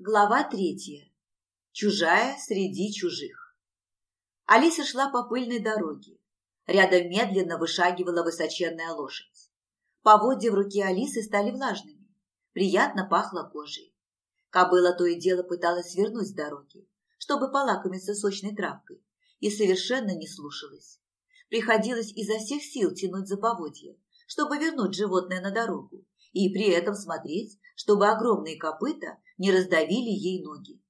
Глава третья. Чужая среди чужих. Алиса шла по пыльной дороге. Рядом медленно вышагивала высоченная лошадь. Поводья в руке Алисы стали влажными. Приятно пахло кожей. Кобыла то и дело пыталась свернуть с дороги, чтобы полакомиться сочной травкой, и совершенно не слушалась. Приходилось изо всех сил тянуть за поводья, чтобы вернуть животное на дорогу, и при этом смотреть, чтобы огромные копыта не раздавили ей ноги.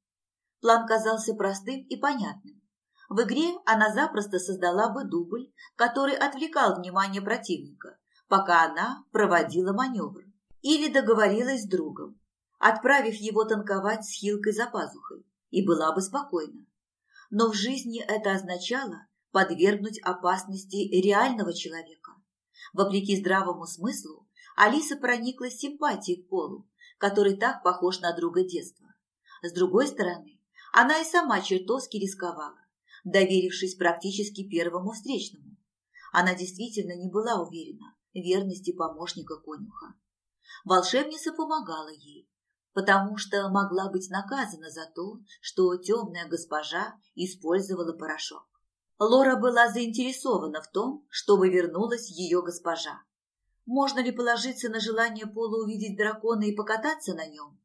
План казался простым и понятным. В игре она запросто создала бы дубль, который отвлекал внимание противника, пока она проводила маневр. Или договорилась с другом, отправив его танковать с хилкой за пазухой, и была бы спокойна. Но в жизни это означало подвергнуть опасности реального человека. Вопреки здравому смыслу, Алиса прониклась симпатией к Полу, который так похож на друга детства. С другой стороны, она и сама чертовски рисковала, доверившись практически первому встречному. Она действительно не была уверена в верности помощника конюха. Волшебница помогала ей, потому что могла быть наказана за то, что темная госпожа использовала порошок. Лора была заинтересована в том, чтобы вернулась ее госпожа, можно ли положиться на желание Пола увидеть дракона и покататься на нем?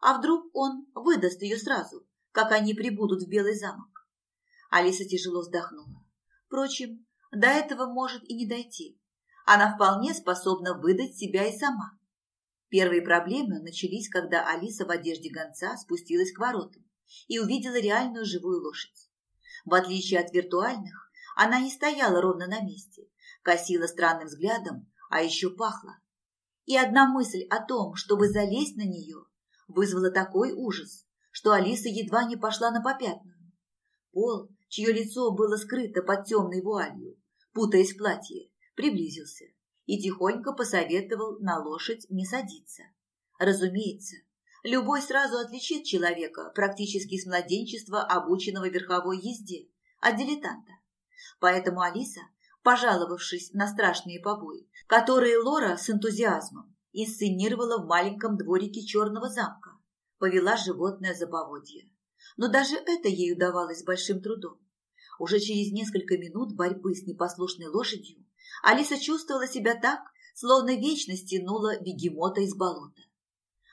А вдруг он выдаст ее сразу, как они прибудут в Белый замок? Алиса тяжело вздохнула. Впрочем, до этого может и не дойти. Она вполне способна выдать себя и сама. Первые проблемы начались, когда Алиса в одежде гонца спустилась к воротам и увидела реальную живую лошадь. В отличие от виртуальных, она не стояла ровно на месте, косила странным взглядом а еще пахло. И одна мысль о том, чтобы залезть на нее, вызвала такой ужас, что Алиса едва не пошла на попятную. Пол, чье лицо было скрыто под темной вуалью, путаясь в платье, приблизился и тихонько посоветовал на лошадь не садиться. Разумеется, любой сразу отличит человека практически с младенчества, обученного верховой езде, от дилетанта. Поэтому Алиса пожаловавшись на страшные побои, которые Лора с энтузиазмом инсценировала в маленьком дворике черного замка, повела животное за поводья. Но даже это ей удавалось большим трудом. Уже через несколько минут борьбы с непослушной лошадью Алиса чувствовала себя так, словно вечность тянула бегемота из болота.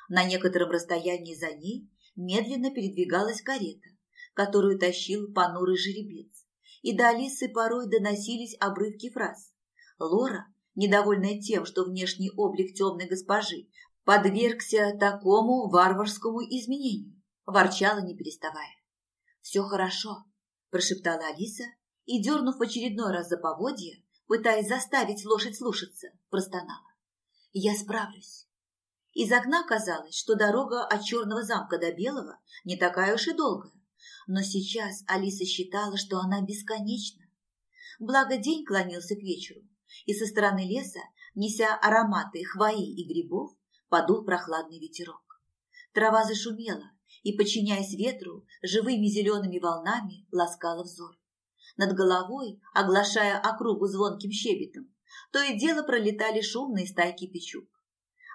На некотором расстоянии за ней медленно передвигалась карета, которую тащил понурый жеребец и до Алисы порой доносились обрывки фраз. Лора, недовольная тем, что внешний облик темной госпожи подвергся такому варварскому изменению, ворчала не переставая. «Все хорошо», – прошептала Алиса и, дернув в очередной раз за поводья, пытаясь заставить лошадь слушаться, простонала. «Я справлюсь». Из окна казалось, что дорога от Черного замка до Белого не такая уж и долгая но сейчас Алиса считала, что она бесконечна. Благо день клонился к вечеру, и со стороны леса, неся ароматы хвои и грибов, подул прохладный ветерок. Трава зашумела и, подчиняясь ветру, живыми зелеными волнами ласкала взор. Над головой, оглашая округу звонким щебетом, то и дело пролетали шумные стайки печук.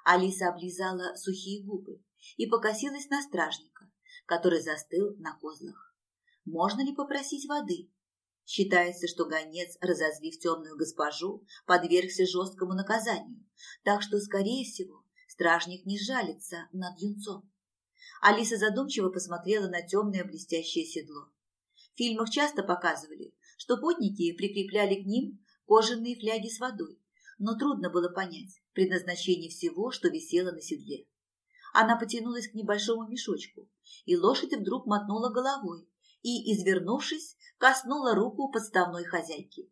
Алиса облизала сухие губы и покосилась на стражника который застыл на козлах. Можно ли попросить воды? Считается, что гонец, разозлив темную госпожу, подвергся жесткому наказанию, так что, скорее всего, стражник не жалится над юнцом. Алиса задумчиво посмотрела на темное блестящее седло. В фильмах часто показывали, что путники прикрепляли к ним кожаные фляги с водой, но трудно было понять предназначение всего, что висело на седле. Она потянулась к небольшому мешочку, и лошадь вдруг мотнула головой и, извернувшись, коснула руку подставной хозяйки.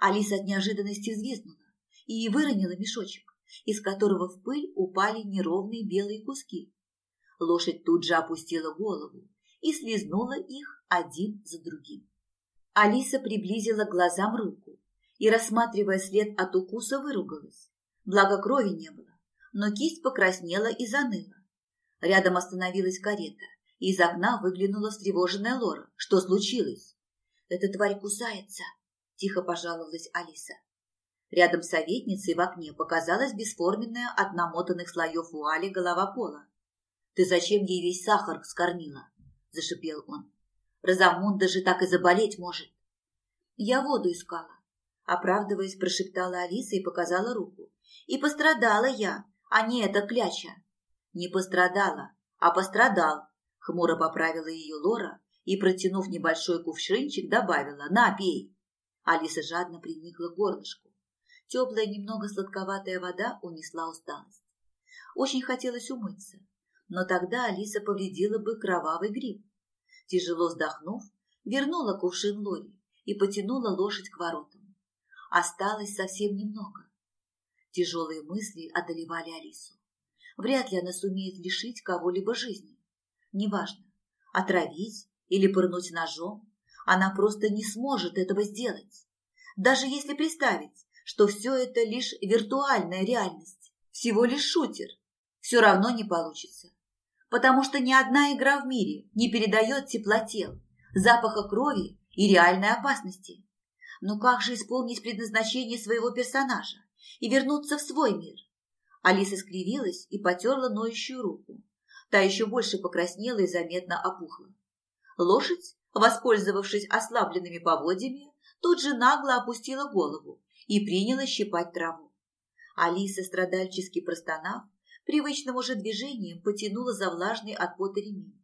Алиса от неожиданности взвизгнула и выронила мешочек, из которого в пыль упали неровные белые куски. Лошадь тут же опустила голову и слезнула их один за другим. Алиса приблизила к глазам руку и, рассматривая след от укуса, выругалась. Благо крови не было, но кисть покраснела и заныла. Рядом остановилась карета, и из окна выглянула встревоженная Лора. Что случилось? «Эта тварь кусается», – тихо пожаловалась Алиса. Рядом с советницей в окне показалась бесформенная от намотанных слоев вуали голова пола. Ты зачем ей весь сахар скормила? Зашипел он. Розамунда же так и заболеть может. Я воду искала. Оправдываясь, прошептала Алиса и показала руку. И пострадала я, а не эта кляча. Не пострадала, а пострадал, хмуро поправила ее Лора и, протянув небольшой кувшинчик, добавила «На, пей». Алиса жадно приникла к горлышку. Теплая, немного сладковатая вода унесла усталость. Очень хотелось умыться, но тогда Алиса повредила бы кровавый гриб. Тяжело вздохнув, вернула кувшин Лори и потянула лошадь к воротам. Осталось совсем немного. Тяжелые мысли одолевали Алису. Вряд ли она сумеет лишить кого-либо жизни. Неважно, отравить или пырнуть ножом, она просто не сможет этого сделать. Даже если представить, что все это лишь виртуальная реальность, всего лишь шутер, все равно не получится. Потому что ни одна игра в мире не передает теплотел, запаха крови и реальной опасности. Но как же исполнить предназначение своего персонажа и вернуться в свой мир? Алиса скривилась и потерла ноющую руку. Та еще больше покраснела и заметно опухла. Лошадь, воспользовавшись ослабленными поводьями, тут же нагло опустила голову и приняла щипать траву. Алиса, страдальчески простонав, привычным уже движением потянула за влажный от пота ремень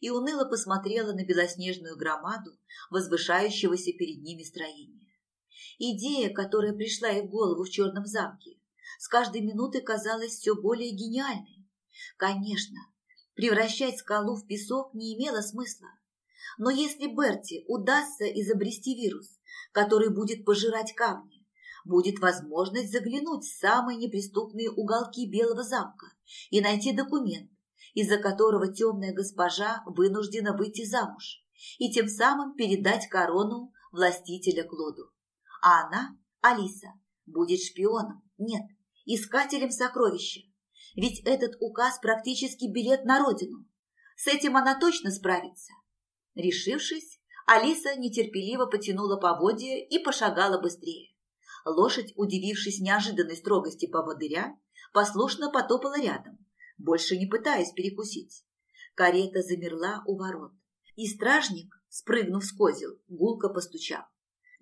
и уныло посмотрела на белоснежную громаду возвышающегося перед ними строения. Идея, которая пришла ей в голову в черном замке, с каждой минутой казалась все более гениальной. Конечно, превращать скалу в песок не имело смысла. Но если Берти удастся изобрести вирус, который будет пожирать камни, будет возможность заглянуть в самые неприступные уголки Белого замка и найти документ, из-за которого темная госпожа вынуждена выйти замуж и тем самым передать корону властителя Клоду. А она, Алиса, будет шпионом, нет, искателем сокровища. Ведь этот указ практически билет на родину. С этим она точно справится. Решившись, Алиса нетерпеливо потянула поводья и пошагала быстрее. Лошадь, удивившись неожиданной строгости поводыря, послушно потопала рядом, больше не пытаясь перекусить. Карета замерла у ворот, и стражник, спрыгнув с козел, гулко постучал.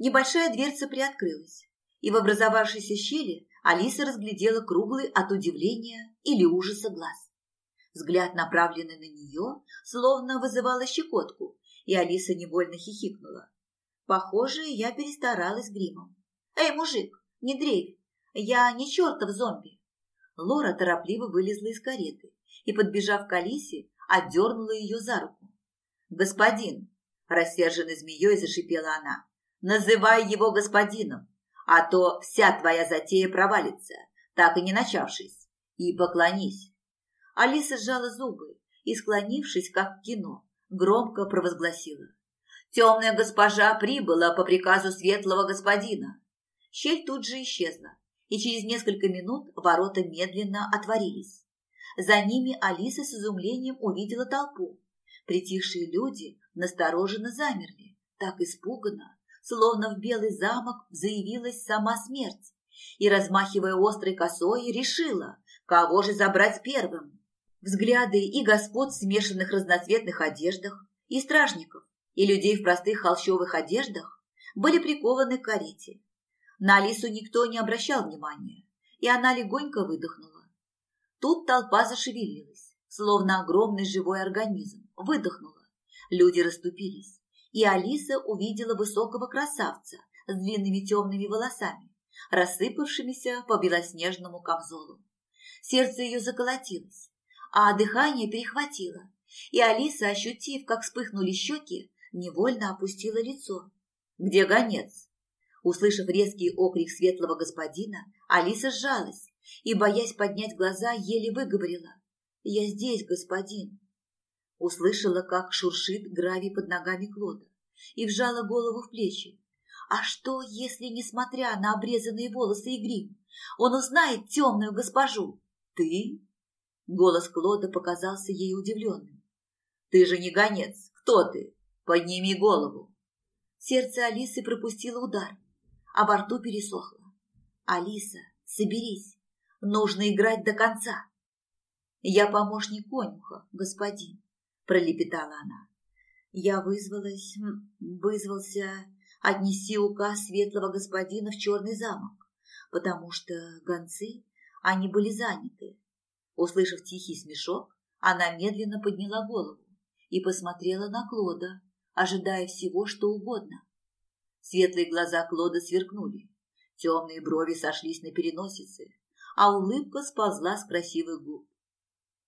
Небольшая дверца приоткрылась, и в образовавшейся щели Алиса разглядела круглый от удивления или ужаса глаз. Взгляд, направленный на нее, словно вызывала щекотку, и Алиса невольно хихикнула. Похоже, я перестаралась гримом. «Эй, мужик, не дрейфь, я не чертов зомби!» Лора торопливо вылезла из кареты и, подбежав к Алисе, отдернула ее за руку. «Господин!» – рассерженной змеей зашипела она. «Называй его господином, а то вся твоя затея провалится, так и не начавшись. И поклонись!» Алиса сжала зубы и, склонившись, как в кино, громко провозгласила. «Темная госпожа прибыла по приказу светлого господина. Щель тут же исчезла, и через несколько минут ворота медленно отворились. За ними Алиса с изумлением увидела толпу. Притихшие люди настороженно замерли, так испуганно, словно в Белый замок заявилась сама смерть, и, размахивая острой косой, решила, кого же забрать первым. Взгляды и господ в смешанных разноцветных одеждах, и стражников, и людей в простых холщовых одеждах были прикованы к карете, на Алису никто не обращал внимания, и она легонько выдохнула. Тут толпа зашевелилась, словно огромный живой организм, выдохнула. Люди расступились, и Алиса увидела высокого красавца с длинными темными волосами, рассыпавшимися по белоснежному камзолу. Сердце ее заколотилось, а дыхание перехватило, и Алиса, ощутив, как вспыхнули щеки, невольно опустила лицо. «Где гонец?» Услышав резкий окрик светлого господина, Алиса сжалась и, боясь поднять глаза, еле выговорила. «Я здесь, господин». Услышала, как шуршит гравий под ногами Клода и вжала голову в плечи. А что, если, несмотря на обрезанные волосы и грим, он узнает темную госпожу? Ты? Голос Клода показался ей удивленным. Ты же не гонец. Кто ты? Подними голову. Сердце Алисы пропустило удар а во рту пересохло. «Алиса, соберись, нужно играть до конца!» Я помощник конюха, господин, пролепетала она. Я вызвалась, вызвался отнести указ светлого господина в черный замок, потому что гонцы, они были заняты. Услышав тихий смешок, она медленно подняла голову и посмотрела на Клода, ожидая всего, что угодно. Светлые глаза Клода сверкнули, темные брови сошлись на переносице, а улыбка сползла с красивых губ.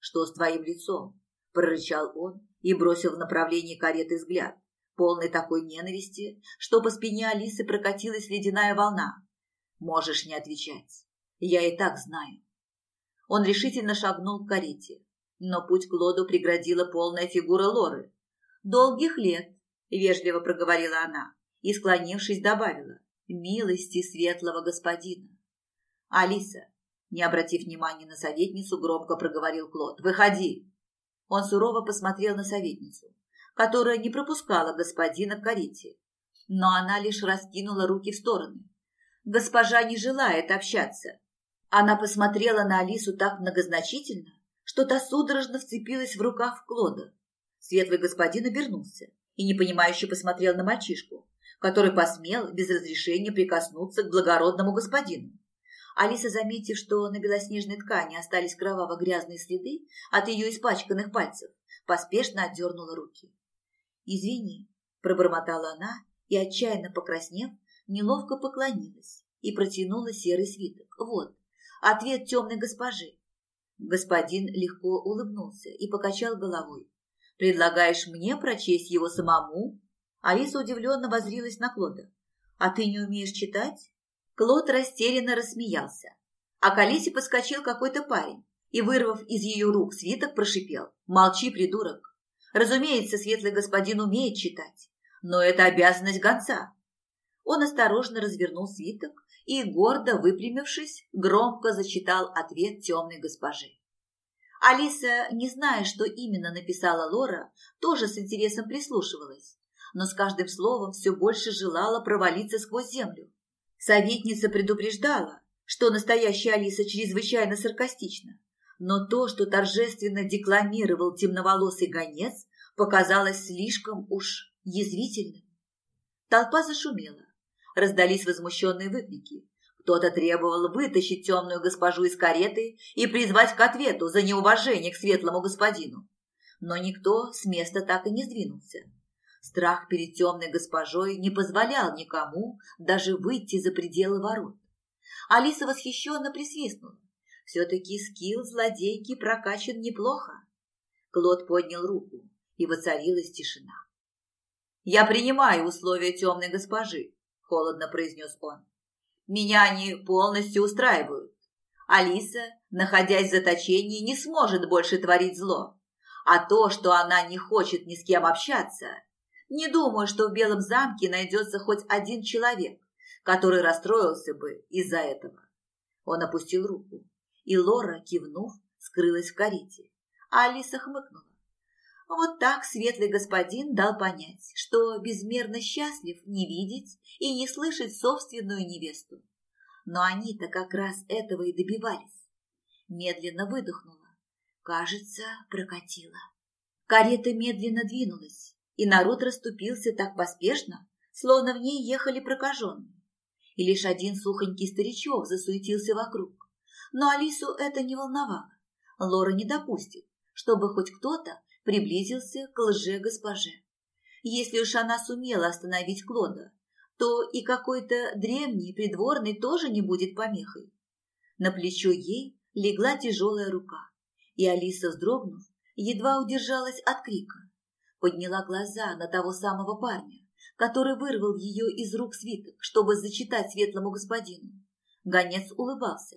«Что с твоим лицом?» – прорычал он и бросил в направлении кареты взгляд, полный такой ненависти, что по спине Алисы прокатилась ледяная волна. «Можешь не отвечать. Я и так знаю». Он решительно шагнул к карете, но путь к Лоду преградила полная фигура Лоры. «Долгих лет», – вежливо проговорила она и, склонившись, добавила, «милости светлого господина». «Алиса», не обратив внимания на советницу, громко проговорил Клод, «выходи». Он сурово посмотрел на советницу, которая не пропускала господина к карете, но она лишь раскинула руки в стороны. «Госпожа не желает общаться». Она посмотрела на Алису так многозначительно, что та судорожно вцепилась в рукав Клода. Светлый господин обернулся и непонимающе посмотрел на мальчишку, который посмел без разрешения прикоснуться к благородному господину. Алиса, заметив, что на белоснежной ткани остались кроваво-грязные следы от ее испачканных пальцев, поспешно отдернула руки. «Извини», – пробормотала она и, отчаянно покраснев, неловко поклонилась и протянула серый свиток. «Вот, ответ темной госпожи». Господин легко улыбнулся и покачал головой. «Предлагаешь мне прочесть его самому?» Алиса удивленно возрилась на Клода. «А ты не умеешь читать?» Клод растерянно рассмеялся. А к Алисе подскочил какой-то парень и, вырвав из ее рук свиток, прошипел. «Молчи, придурок! Разумеется, светлый господин умеет читать, но это обязанность гонца». Он осторожно развернул свиток и, гордо выпрямившись, громко зачитал ответ темной госпожи. Алиса, не зная, что именно написала Лора, тоже с интересом прислушивалась, но с каждым словом все больше желала провалиться сквозь землю. Советница предупреждала, что настоящая Алиса чрезвычайно саркастична, но то, что торжественно декламировал темноволосый гонец, показалось слишком уж язвительным. Толпа зашумела, раздались возмущенные выкрики. Кто-то требовал вытащить темную госпожу из кареты и призвать к ответу за неуважение к светлому господину. Но никто с места так и не сдвинулся. Страх перед темной госпожой не позволял никому даже выйти за пределы ворот. Алиса восхищенно присвистнула. Все-таки скилл злодейки прокачан неплохо. Клод поднял руку, и воцарилась тишина. «Я принимаю условия темной госпожи», – холодно произнес он. «Меня они полностью устраивают. Алиса, находясь в заточении, не сможет больше творить зло. А то, что она не хочет ни с кем общаться, не думаю, что в Белом замке найдется хоть один человек, который расстроился бы из-за этого. Он опустил руку, и Лора, кивнув, скрылась в карете, а Алиса хмыкнула. Вот так светлый господин дал понять, что безмерно счастлив не видеть и не слышать собственную невесту. Но они-то как раз этого и добивались. Медленно выдохнула. Кажется, прокатила. Карета медленно двинулась, и народ расступился так поспешно, словно в ней ехали прокаженные. И лишь один сухонький старичок засуетился вокруг. Но Алису это не волновало. Лора не допустит, чтобы хоть кто-то приблизился к лже-госпоже. Если уж она сумела остановить Клода, то и какой-то древний придворный тоже не будет помехой. На плечо ей легла тяжелая рука, и Алиса, вздрогнув, едва удержалась от крика подняла глаза на того самого парня, который вырвал ее из рук свиток, чтобы зачитать светлому господину. Гонец улыбался.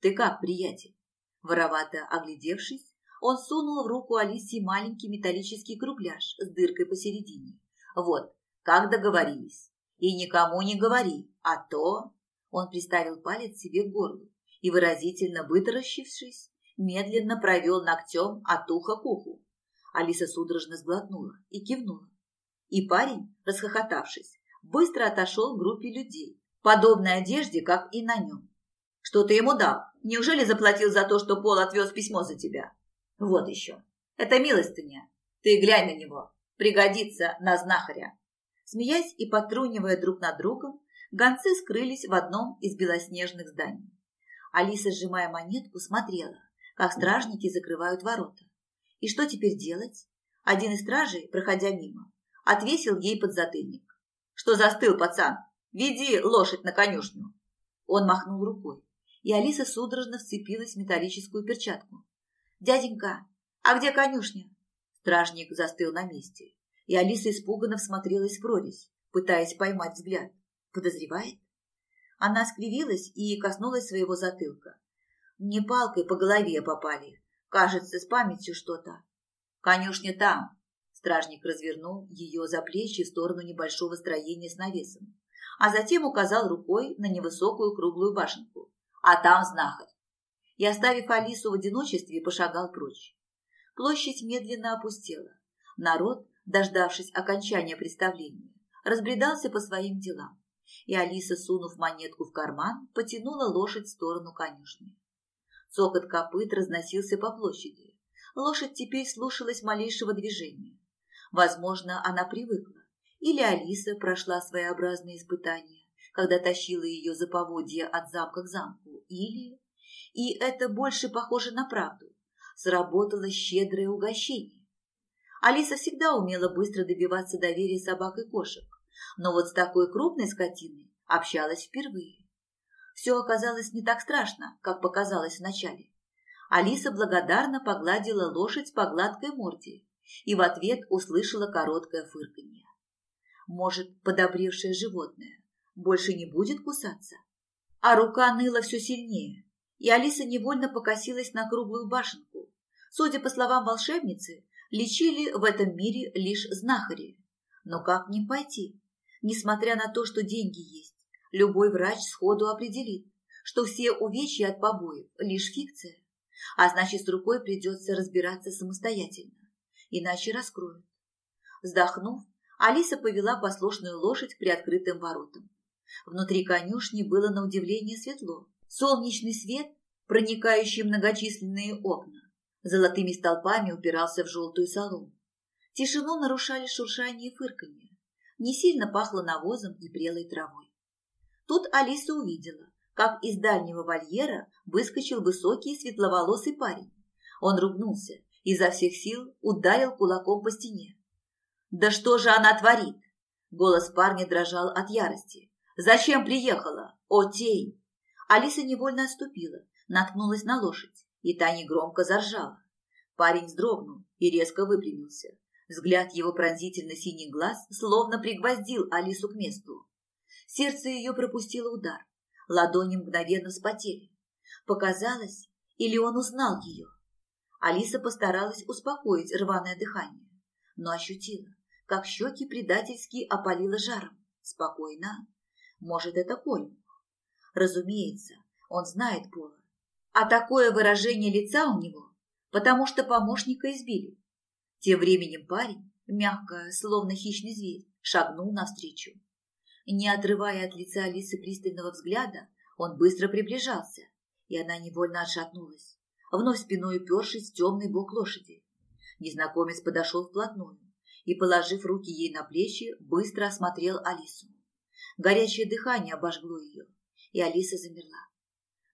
«Ты как, приятель?» Воровато оглядевшись, он сунул в руку Алисе маленький металлический кругляш с дыркой посередине. «Вот, как договорились. И никому не говори, а то...» Он приставил палец себе к горлу и, выразительно вытаращившись, медленно провел ногтем от уха к уху. Алиса судорожно сглотнула и кивнула. И парень, расхохотавшись, быстро отошел к группе людей, подобной одежде, как и на нем. Что ты ему дал? Неужели заплатил за то, что Пол отвез письмо за тебя? Вот еще. Это милостыня. Ты глянь на него. Пригодится на знахаря. Смеясь и потрунивая друг над другом, гонцы скрылись в одном из белоснежных зданий. Алиса, сжимая монетку, смотрела, как стражники закрывают ворота. И что теперь делать? Один из стражей, проходя мимо, отвесил ей подзатыльник. «Что застыл, пацан? Веди лошадь на конюшню!» Он махнул рукой, и Алиса судорожно вцепилась в металлическую перчатку. «Дяденька, а где конюшня?» Стражник застыл на месте, и Алиса испуганно всмотрелась в прорезь, пытаясь поймать взгляд. «Подозревает?» Она скривилась и коснулась своего затылка. Мне палкой по голове попали. Кажется, с памятью что-то. Конюшня там. Стражник развернул ее за плечи в сторону небольшого строения с навесом, а затем указал рукой на невысокую круглую башенку. А там знахарь. И, оставив Алису в одиночестве, пошагал прочь. Площадь медленно опустела. Народ, дождавшись окончания представления, разбредался по своим делам. И Алиса, сунув монетку в карман, потянула лошадь в сторону конюшни. Цокот копыт разносился по площади. Лошадь теперь слушалась малейшего движения. Возможно, она привыкла. Или Алиса прошла своеобразное испытание, когда тащила ее за поводья от замка к замку. Или... И это больше похоже на правду. Сработало щедрое угощение. Алиса всегда умела быстро добиваться доверия собак и кошек, но вот с такой крупной скотиной общалась впервые. Все оказалось не так страшно, как показалось вначале. Алиса благодарно погладила лошадь по гладкой морде и в ответ услышала короткое фырканье. Может, подобревшее животное больше не будет кусаться? А рука ныла все сильнее, и Алиса невольно покосилась на круглую башенку. Судя по словам волшебницы, лечили в этом мире лишь знахари. Но как ним пойти? Несмотря на то, что деньги есть, любой врач сходу определит, что все увечья от побоев – лишь фикция, а значит, с рукой придется разбираться самостоятельно, иначе раскроют. Вздохнув, Алиса повела послушную лошадь к приоткрытым воротам. Внутри конюшни было на удивление светло. Солнечный свет, проникающий в многочисленные окна, золотыми столпами упирался в желтую солому. Тишину нарушали шуршание и фырканье. Не сильно пахло навозом и прелой травой. Тут Алиса увидела, как из дальнего вольера выскочил высокий светловолосый парень. Он ругнулся, изо всех сил ударил кулаком по стене. «Да что же она творит?» Голос парня дрожал от ярости. «Зачем приехала? О, тень!» Алиса невольно отступила, наткнулась на лошадь, и та негромко заржала. Парень вздрогнул и резко выпрямился. Взгляд его пронзительно-синий глаз словно пригвоздил Алису к месту. Сердце ее пропустило удар. Ладони мгновенно вспотели. Показалось, или он узнал ее. Алиса постаралась успокоить рваное дыхание, но ощутила, как щеки предательски опалило жаром. Спокойно. Может, это конь? Разумеется, он знает Пола. А такое выражение лица у него, потому что помощника избили. Тем временем парень, мягко, словно хищный зверь, шагнул навстречу. Не отрывая от лица Алисы пристального взгляда, он быстро приближался, и она невольно отшатнулась, вновь спиной упершись в темный бок лошади. Незнакомец подошел вплотную и, положив руки ей на плечи, быстро осмотрел Алису. Горячее дыхание обожгло ее, и Алиса замерла.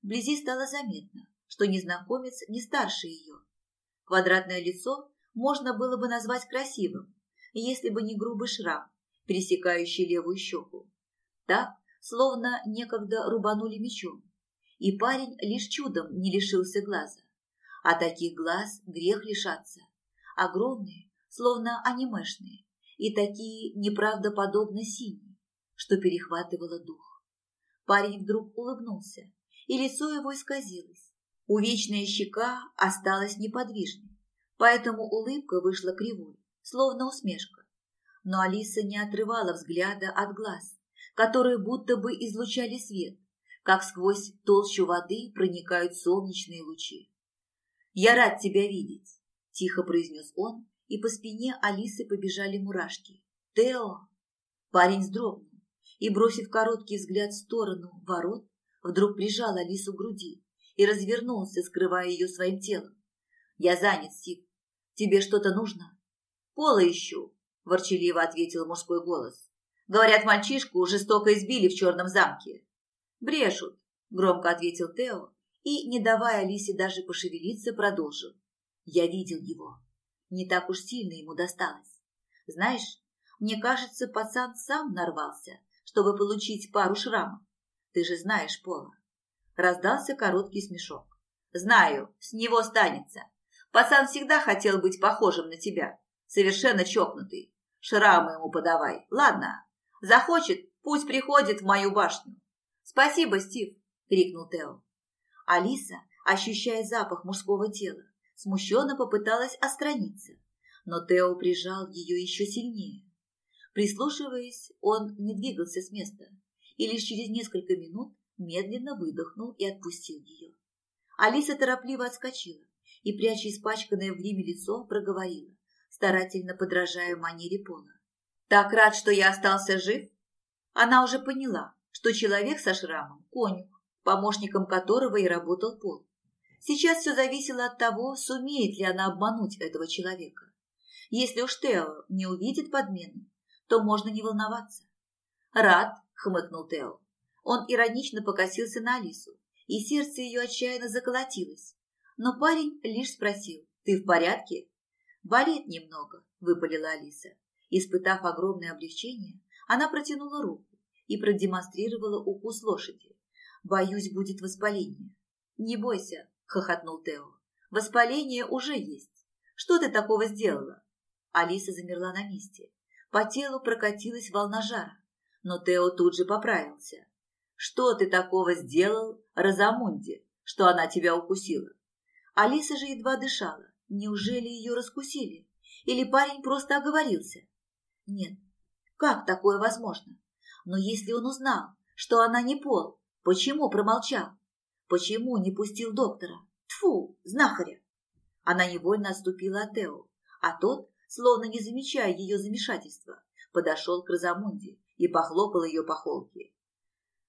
Вблизи стало заметно, что незнакомец не старше ее. Квадратное лицо можно было бы назвать красивым, если бы не грубый шрам, пересекающий левую щеку. Так, словно некогда рубанули мечом. И парень лишь чудом не лишился глаза. А таких глаз грех лишаться. Огромные, словно анимешные, и такие неправдоподобно синие, что перехватывало дух. Парень вдруг улыбнулся, и лицо его исказилось. Увечная щека осталась неподвижной, поэтому улыбка вышла кривой, словно усмешка но Алиса не отрывала взгляда от глаз, которые будто бы излучали свет, как сквозь толщу воды проникают солнечные лучи. «Я рад тебя видеть», – тихо произнес он, и по спине Алисы побежали мурашки. «Тео!» Парень вздрогнул и, бросив короткий взгляд в сторону ворот, вдруг прижал Алису к груди и развернулся, скрывая ее своим телом. «Я занят, Стив. Тебе что-то нужно?» «Пола ищу», – ворчаливо ответил мужской голос. «Говорят, мальчишку жестоко избили в черном замке». «Брешут», – громко ответил Тео и, не давая Алисе даже пошевелиться, продолжил. «Я видел его. Не так уж сильно ему досталось. Знаешь, мне кажется, пацан сам нарвался, чтобы получить пару шрамов. Ты же знаешь Пола». Раздался короткий смешок. «Знаю, с него станется. Пацан всегда хотел быть похожим на тебя. Совершенно чокнутый. Шрамы ему подавай. Ладно, захочет, пусть приходит в мою башню. Спасибо, Стив, крикнул Тео. Алиса, ощущая запах мужского тела, смущенно попыталась отстраниться, но Тео прижал ее еще сильнее. Прислушиваясь, он не двигался с места и лишь через несколько минут медленно выдохнул и отпустил ее. Алиса торопливо отскочила и, пряча испачканное в гриме лицо, проговорила, старательно подражая манере Пола. «Так рад, что я остался жив?» Она уже поняла, что человек со шрамом – конюх, помощником которого и работал Пол. Сейчас все зависело от того, сумеет ли она обмануть этого человека. Если уж Тео не увидит подмены, то можно не волноваться. «Рад», – хмыкнул Тео. Он иронично покосился на Алису, и сердце ее отчаянно заколотилось. Но парень лишь спросил, «Ты в порядке?» «Болит немного», – выпалила Алиса. Испытав огромное облегчение, она протянула руку и продемонстрировала укус лошади. «Боюсь, будет воспаление». «Не бойся», – хохотнул Тео. «Воспаление уже есть. Что ты такого сделала?» Алиса замерла на месте. По телу прокатилась волна жара, но Тео тут же поправился. «Что ты такого сделал Розамунде, что она тебя укусила?» Алиса же едва дышала. Неужели ее раскусили? Или парень просто оговорился? Нет, как такое возможно? Но если он узнал, что она не пол, почему промолчал? Почему не пустил доктора? Тфу, знахаря! Она невольно отступила от Тео, а тот, словно не замечая ее замешательства, подошел к Розамунде и похлопал ее по холке.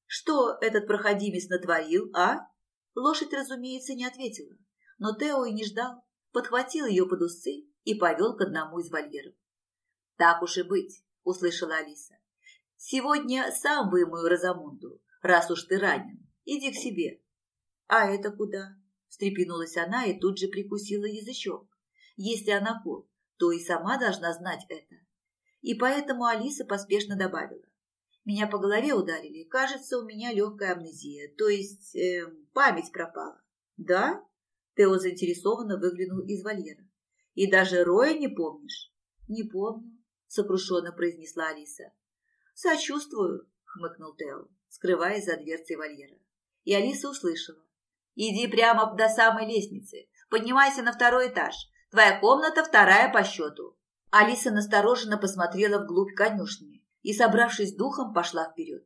«Что этот проходимец натворил, а?» Лошадь, разумеется, не ответила но Тео и не ждал, подхватил ее под усы и повел к одному из вольеров. «Так уж и быть», — услышала Алиса. «Сегодня сам вымою Розамунду, раз уж ты ранен. Иди к себе». «А это куда?» — встрепенулась она и тут же прикусила язычок. «Если она пол, то и сама должна знать это». И поэтому Алиса поспешно добавила. «Меня по голове ударили. Кажется, у меня легкая амнезия, то есть э, память пропала». «Да?» Тео заинтересованно выглянул из вольера. «И даже Роя не помнишь?» «Не помню», — сокрушенно произнесла Алиса. «Сочувствую», — хмыкнул Тео, скрываясь за дверцей вольера. И Алиса услышала. «Иди прямо до самой лестницы. Поднимайся на второй этаж. Твоя комната вторая по счету». Алиса настороженно посмотрела вглубь конюшни и, собравшись духом, пошла вперед.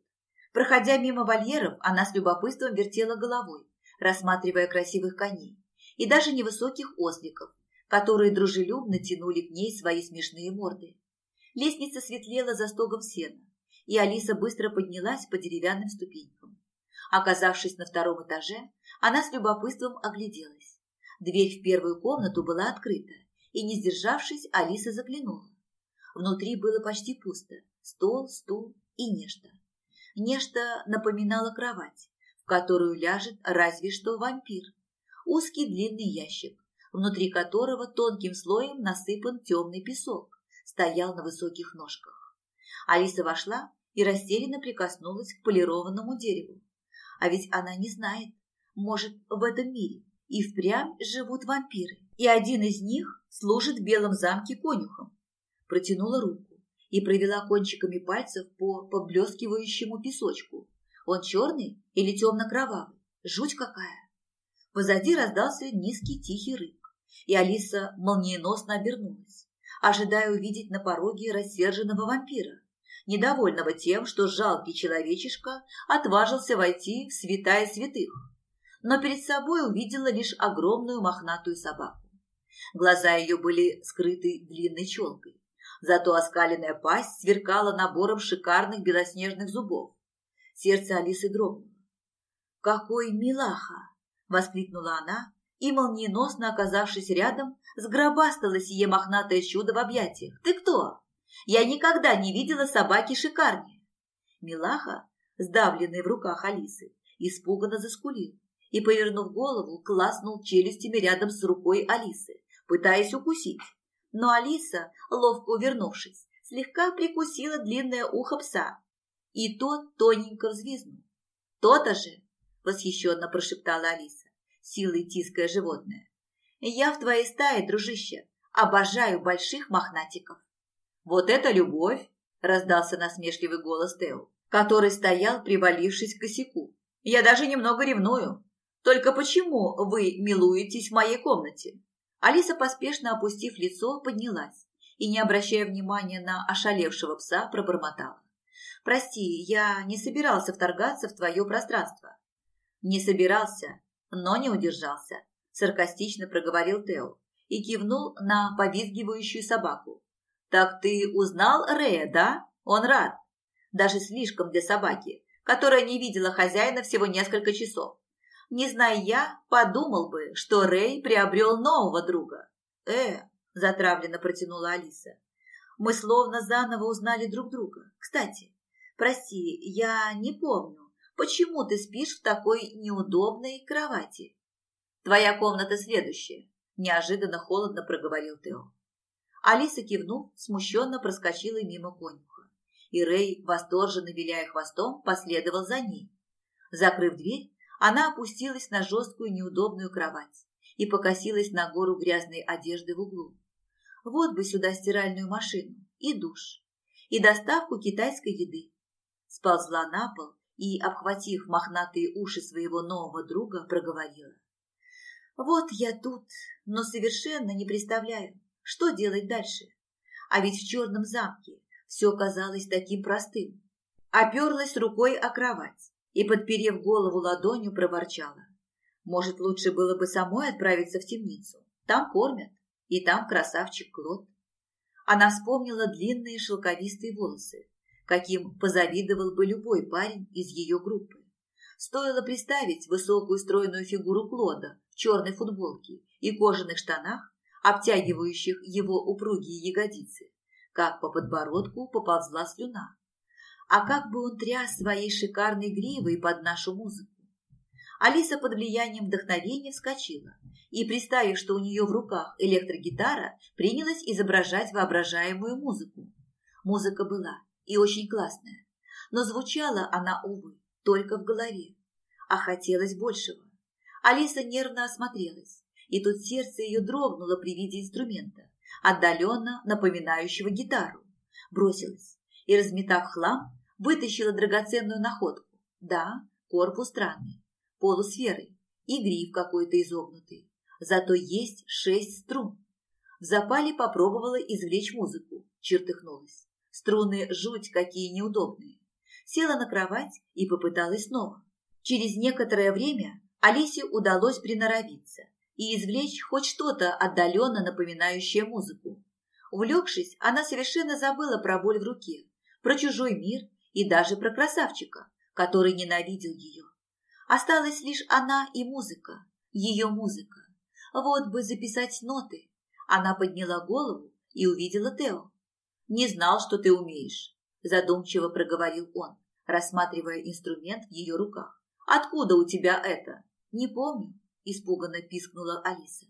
Проходя мимо вольеров, она с любопытством вертела головой, рассматривая красивых коней и даже невысоких осликов, которые дружелюбно тянули к ней свои смешные морды. Лестница светлела за стогом сена, и Алиса быстро поднялась по деревянным ступенькам. Оказавшись на втором этаже, она с любопытством огляделась. Дверь в первую комнату была открыта, и, не сдержавшись, Алиса заглянула. Внутри было почти пусто. Стол, стул и нечто. Нечто напоминало кровать, в которую ляжет разве что вампир узкий длинный ящик, внутри которого тонким слоем насыпан темный песок, стоял на высоких ножках. Алиса вошла и растерянно прикоснулась к полированному дереву. А ведь она не знает, может, в этом мире и впрямь живут вампиры, и один из них служит в Белом замке конюхом. Протянула руку и провела кончиками пальцев по поблескивающему песочку. Он черный или темно-кровавый? Жуть какая! Позади раздался низкий тихий рык, и Алиса молниеносно обернулась, ожидая увидеть на пороге рассерженного вампира, недовольного тем, что жалкий человечишка отважился войти в святая святых. Но перед собой увидела лишь огромную мохнатую собаку. Глаза ее были скрыты длинной челкой, зато оскаленная пасть сверкала набором шикарных белоснежных зубов. Сердце Алисы дрогнуло. какой милаха!» – воскликнула она и, молниеносно оказавшись рядом, сгробастала сие мохнатое чудо в объятиях. «Ты кто? Я никогда не видела собаки шикарнее!» Милаха, сдавленный в руках Алисы, испуганно заскулил и, повернув голову, класнул челюстями рядом с рукой Алисы, пытаясь укусить. Но Алиса, ловко увернувшись, слегка прикусила длинное ухо пса, и тот тоненько взвизнул. «То-то же!» – восхищенно прошептала Алиса, силой тиская животное. «Я в твоей стае, дружище, обожаю больших мохнатиков». «Вот это любовь!» – раздался насмешливый голос Тео, который стоял, привалившись к косяку. «Я даже немного ревную. Только почему вы милуетесь в моей комнате?» Алиса, поспешно опустив лицо, поднялась и, не обращая внимания на ошалевшего пса, пробормотала. «Прости, я не собирался вторгаться в твое пространство». «Не собирался, но не удержался», – саркастично проговорил Тео и кивнул на повизгивающую собаку. «Так ты узнал Рея, да? Он рад. Даже слишком для собаки, которая не видела хозяина всего несколько часов. Не зная я, подумал бы, что Рэй приобрел нового друга. Э, затравленно протянула Алиса. Мы словно заново узнали друг друга. Кстати, прости, я не помню, почему ты спишь в такой неудобной кровати? Твоя комната следующая, неожиданно холодно проговорил Тео. Алиса, кивнув, смущенно проскочила мимо конюха, и Рэй, восторженно виляя хвостом, последовал за ней. Закрыв дверь, она опустилась на жесткую неудобную кровать и покосилась на гору грязной одежды в углу. Вот бы сюда стиральную машину и душ, и доставку китайской еды. Сползла на пол и, обхватив мохнатые уши своего нового друга, проговорила. Вот я тут, но совершенно не представляю, что делать дальше. А ведь в черном замке все казалось таким простым. Оперлась рукой о кровать и, подперев голову ладонью, проворчала. Может, лучше было бы самой отправиться в темницу. Там кормят, и там красавчик Клод. Она вспомнила длинные шелковистые волосы, каким позавидовал бы любой парень из ее группы. Стоило представить высокую стройную фигуру Клода в черной футболке и кожаных штанах, обтягивающих его упругие ягодицы, как по подбородку поползла слюна а как бы он тряс своей шикарной гривой под нашу музыку. Алиса под влиянием вдохновения вскочила и, представив, что у нее в руках электрогитара, принялась изображать воображаемую музыку. Музыка была и очень классная, но звучала она, увы, только в голове, а хотелось большего. Алиса нервно осмотрелась, и тут сердце ее дрогнуло при виде инструмента, отдаленно напоминающего гитару. Бросилась и, разметав хлам, вытащила драгоценную находку. Да, корпус странный, полусферы и гриф какой-то изогнутый. Зато есть шесть струн. В запале попробовала извлечь музыку, чертыхнулась. Струны жуть какие неудобные. Села на кровать и попыталась снова. Через некоторое время Алисе удалось приноровиться и извлечь хоть что-то отдаленно напоминающее музыку. Увлекшись, она совершенно забыла про боль в руке, про чужой мир и даже про красавчика, который ненавидел ее. Осталась лишь она и музыка, ее музыка. Вот бы записать ноты. Она подняла голову и увидела Тео. «Не знал, что ты умеешь», – задумчиво проговорил он, рассматривая инструмент в ее руках. «Откуда у тебя это?» «Не помню», – испуганно пискнула Алиса.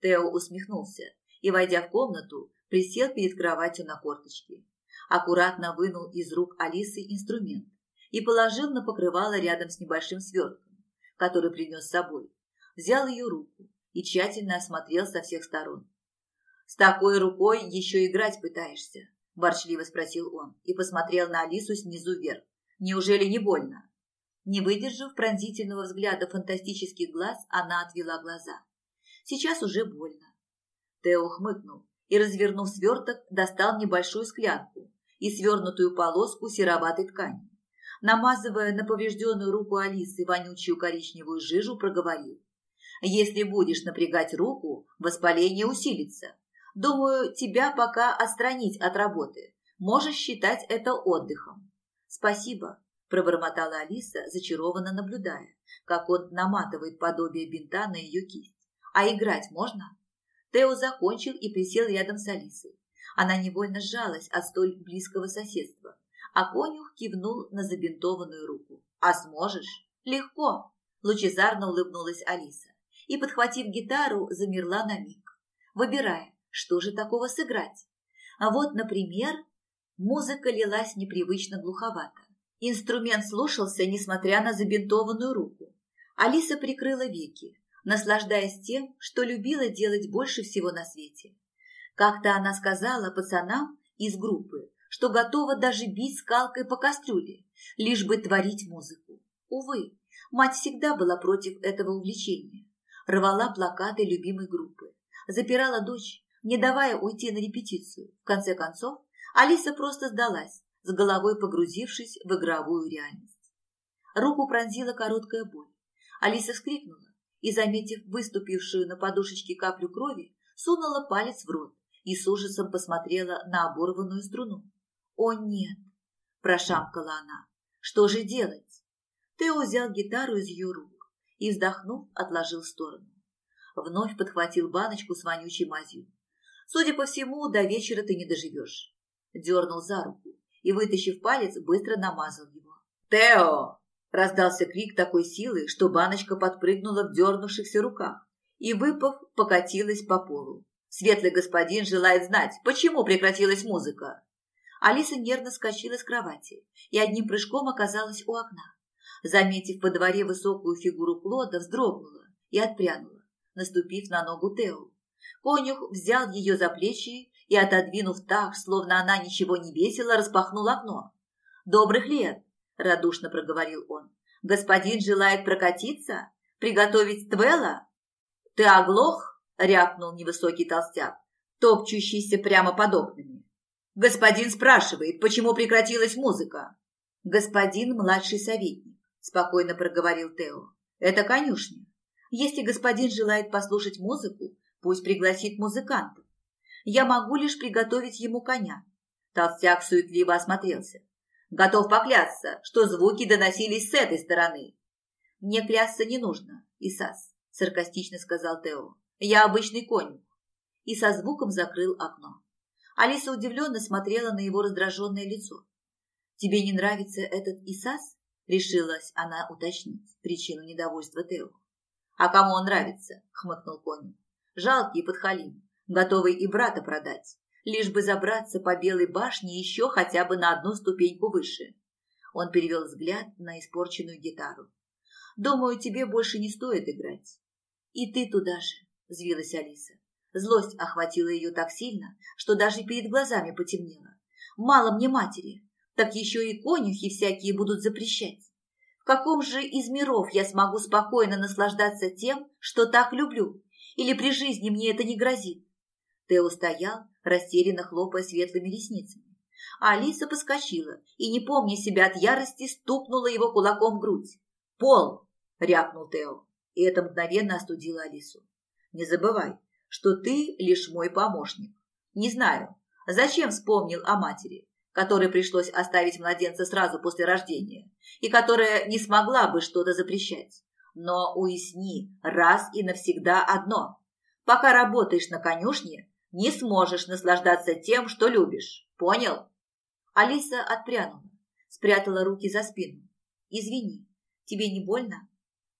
Тео усмехнулся и, войдя в комнату, присел перед кроватью на корточки аккуратно вынул из рук Алисы инструмент и положил на покрывало рядом с небольшим свертком, который принес с собой. Взял ее руку и тщательно осмотрел со всех сторон. «С такой рукой еще играть пытаешься?» – ворчливо спросил он и посмотрел на Алису снизу вверх. «Неужели не больно?» Не выдержав пронзительного взгляда фантастических глаз, она отвела глаза. «Сейчас уже больно». Тео хмыкнул и, развернув сверток, достал небольшую склянку и свернутую полоску сероватой ткани. Намазывая на поврежденную руку Алисы вонючую коричневую жижу, проговорил. «Если будешь напрягать руку, воспаление усилится. Думаю, тебя пока отстранить от работы. Можешь считать это отдыхом». «Спасибо», – пробормотала Алиса, зачарованно наблюдая, как он наматывает подобие бинта на ее кисть. «А играть можно?» Тео закончил и присел рядом с Алисой. Она невольно сжалась от столь близкого соседства, а конюх кивнул на забинтованную руку. «А сможешь?» «Легко!» – лучезарно улыбнулась Алиса и, подхватив гитару, замерла на миг, выбирая, что же такого сыграть. А вот, например, музыка лилась непривычно глуховато. Инструмент слушался, несмотря на забинтованную руку. Алиса прикрыла веки, наслаждаясь тем, что любила делать больше всего на свете. Как-то она сказала пацанам из группы, что готова даже бить скалкой по кастрюле, лишь бы творить музыку. Увы, мать всегда была против этого увлечения. Рвала плакаты любимой группы, запирала дочь, не давая уйти на репетицию. В конце концов, Алиса просто сдалась, с головой погрузившись в игровую реальность. Руку пронзила короткая боль. Алиса вскрикнула и, заметив выступившую на подушечке каплю крови, сунула палец в рот и с ужасом посмотрела на оборванную струну. «О, нет!» – прошамкала она. «Что же делать?» Тео взял гитару из ее рук и, вздохнув, отложил в сторону. Вновь подхватил баночку с вонючей мазью. «Судя по всему, до вечера ты не доживешь». Дернул за руку и, вытащив палец, быстро намазал его. «Тео!» – раздался крик такой силы, что баночка подпрыгнула в дернувшихся руках и, выпав, покатилась по полу. Светлый господин желает знать, почему прекратилась музыка. Алиса нервно скочила с кровати и одним прыжком оказалась у окна. Заметив по дворе высокую фигуру Клода, вздрогнула и отпрянула, наступив на ногу Тео. Конюх взял ее за плечи и, отодвинув так, словно она ничего не весила, распахнул окно. «Добрых лет!» – радушно проговорил он. «Господин желает прокатиться? Приготовить твела?» «Ты оглох?» – рявкнул невысокий толстяк, топчущийся прямо под окнами. «Господин спрашивает, почему прекратилась музыка?» «Господин младший советник», – спокойно проговорил Тео. «Это конюшня. Если господин желает послушать музыку, пусть пригласит музыкантов. Я могу лишь приготовить ему коня». Толстяк суетливо осмотрелся. «Готов поклясться, что звуки доносились с этой стороны». «Мне клясться не нужно, Исас», – саркастично сказал Тео. «Я обычный конюх». И со звуком закрыл окно. Алиса удивленно смотрела на его раздраженное лицо. «Тебе не нравится этот Исас?» – решилась она уточнить причину недовольства Тео. «А кому он нравится?» – хмыкнул конюх. «Жалкий подхалим, готовый и брата продать, лишь бы забраться по Белой башне еще хотя бы на одну ступеньку выше». Он перевел взгляд на испорченную гитару. «Думаю, тебе больше не стоит играть». «И ты туда же», – взвилась Алиса. Злость охватила ее так сильно, что даже перед глазами потемнело. Мало мне матери, так еще и конюхи всякие будут запрещать. В каком же из миров я смогу спокойно наслаждаться тем, что так люблю? Или при жизни мне это не грозит? Тео стоял, растерянно хлопая светлыми ресницами. А Алиса поскочила и, не помня себя от ярости, стукнула его кулаком в грудь. «Пол!» – рявкнул Тео, и это мгновенно остудило Алису. «Не забывай, что ты лишь мой помощник. Не знаю, зачем вспомнил о матери, которой пришлось оставить младенца сразу после рождения, и которая не смогла бы что-то запрещать. Но уясни раз и навсегда одно. Пока работаешь на конюшне, не сможешь наслаждаться тем, что любишь. Понял? Алиса отпрянула, спрятала руки за спину. «Извини, тебе не больно?»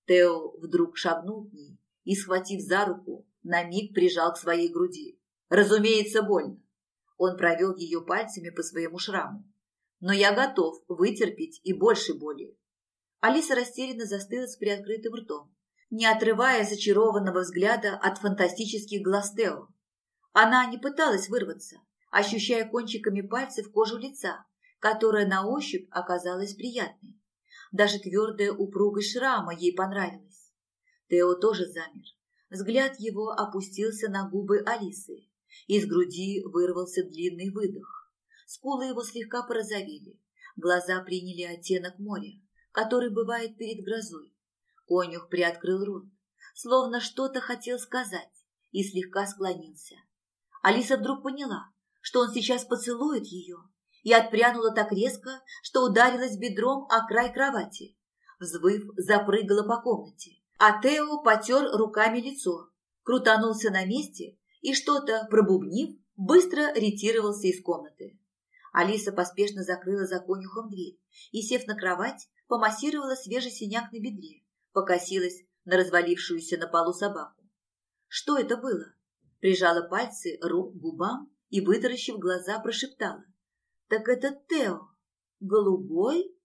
Тео вдруг шагнул к ней и, схватив за руку, на миг прижал к своей груди. Разумеется, больно. Он провел ее пальцами по своему шраму. Но я готов вытерпеть и больше боли. Алиса растерянно застыла с приоткрытым ртом, не отрывая зачарованного взгляда от фантастических глаз Тео. Она не пыталась вырваться, ощущая кончиками пальцев кожу лица, которая на ощупь оказалась приятной. Даже твердая упругость шрама ей понравилась. Тео тоже замер, Взгляд его опустился на губы Алисы. Из груди вырвался длинный выдох. Скулы его слегка порозовели. Глаза приняли оттенок моря, который бывает перед грозой. Конюх приоткрыл рот, словно что-то хотел сказать, и слегка склонился. Алиса вдруг поняла, что он сейчас поцелует ее, и отпрянула так резко, что ударилась бедром о край кровати. Взвыв, запрыгала по комнате, а Тео потер руками лицо, крутанулся на месте и, что-то пробубнив, быстро ретировался из комнаты. Алиса поспешно закрыла за конюхом дверь и, сев на кровать, помассировала свежий синяк на бедре, покосилась на развалившуюся на полу собаку. Что это было? Прижала пальцы рук к губам и, вытаращив глаза, прошептала. «Так это Тео! Голубой?»